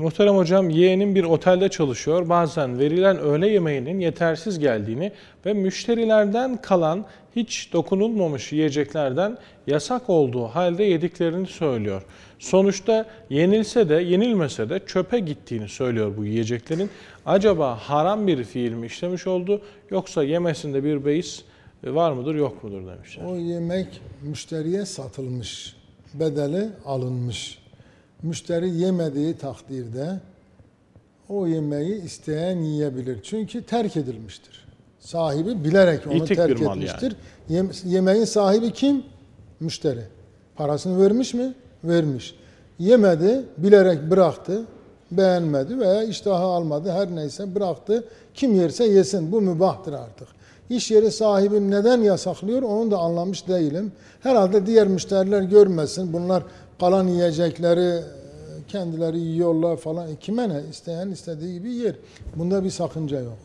Muhterem hocam yeğenim bir otelde çalışıyor. Bazen verilen öğle yemeğinin yetersiz geldiğini ve müşterilerden kalan hiç dokunulmamış yiyeceklerden yasak olduğu halde yediklerini söylüyor. Sonuçta yenilse de yenilmese de çöpe gittiğini söylüyor bu yiyeceklerin. Acaba haram bir fiil mi işlemiş oldu yoksa yemesinde bir beis var mıdır yok mudur demişler. O yemek müşteriye satılmış, bedeli alınmış. Müşteri yemediği takdirde o yemeği isteyen yiyebilir. Çünkü terk edilmiştir. Sahibi bilerek onu İtik terk etmiştir. Yem- yemeğin sahibi kim? Müşteri. Parasını vermiş mi? Vermiş. Yemedi, bilerek bıraktı, beğenmedi veya iştahı almadı her neyse bıraktı. Kim yerse yesin bu mübahtır artık. İş yeri sahibi neden yasaklıyor onu da anlamış değilim. Herhalde diğer müşteriler görmesin. Bunlar kalan yiyecekleri kendileri yiyorlar falan. E, Kime ne? İsteyen istediği gibi yer. Bunda bir sakınca yok.